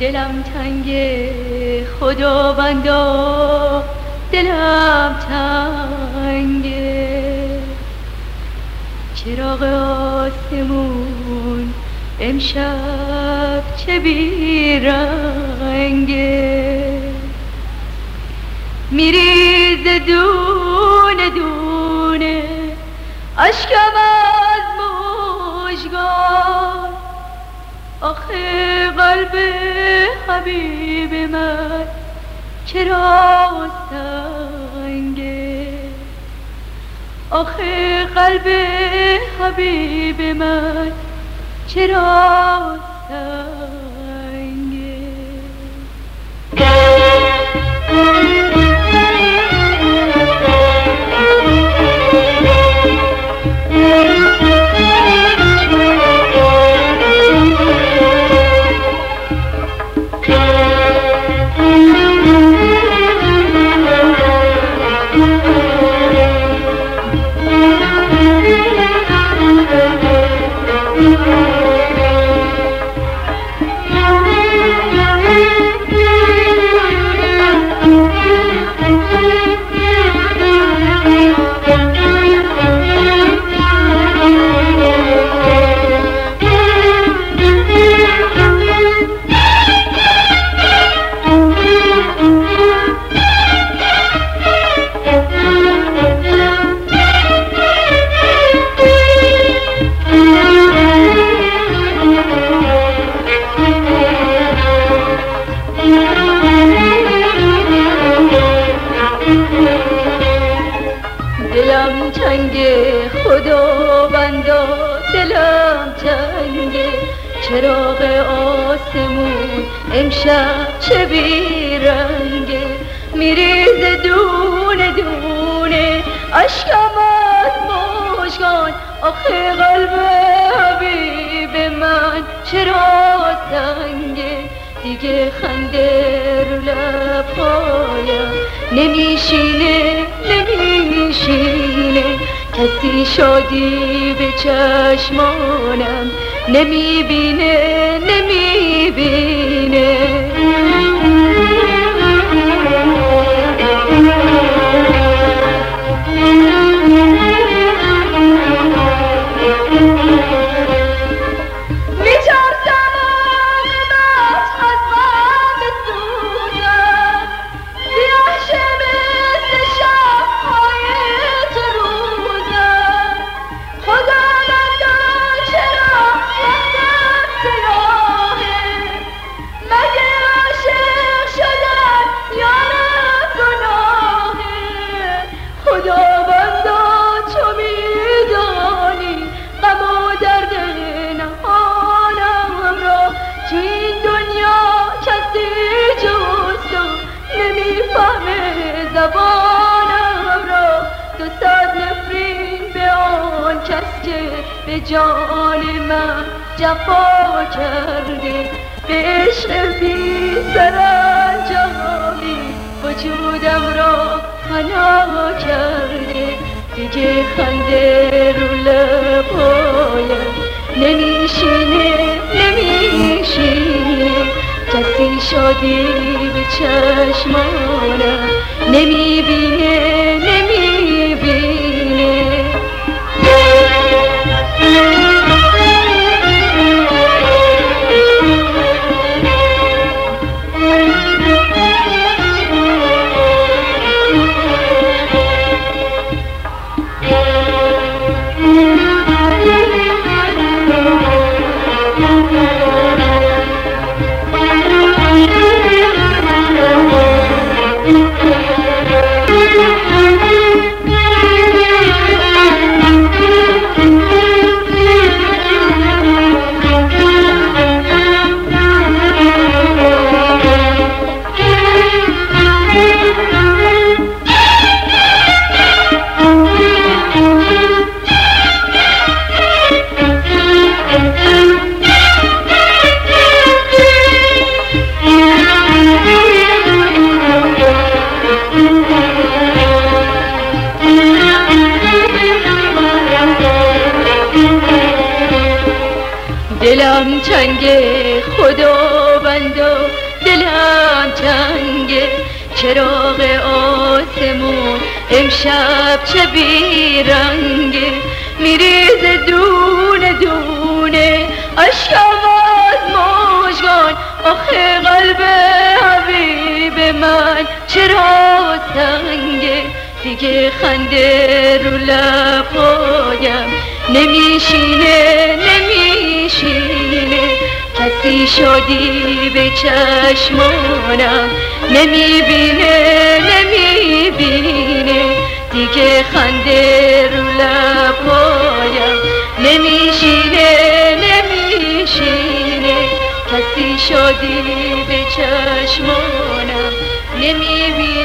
دلم تنگ خداوندا دلم تنگه چراغ آسمون امشب چه بیرنگه میریز دونه دونه اشکم آخه قلب حبیب من چرا سنگه آخه قلب حبیب من چرا سنگه دلم تنگ خدا بندا دلم تنگ چراغ آسمون امشب چه بیرنگه میریز دونه دونه اشکم از مشکان آخه قلب حبیب من چرا سنگه دیگه خنده رو لبهایم. نمیشینه نمیشینه کسی شادی به چشمانم. نمی‌بینه نمی‌بینه. به جان من جفا کرده به عشق بی سرانجامی وجودم را فنا کرده. دیگه خنده رو لبایم نمیشینه نمیشینه. کسی شادی به چشمانم نمی‌بینه. دلم تنگ خدا بندا دلم تنگه چراغ آسمون امشب چه بیرنگه. میریز دونه دونه اشکم از مشگان آخه قلب حبیب من چرا سنگه؟ دیگه خنده رو لبایم نمیشینه بشینه کسی شدی به چشمانم. نمی‌بینه نمی‌بینه. دیگه خنده رو لبایم نمیشینه نمیشینه. کسی شدی به چشمانم. نمی‌بینه.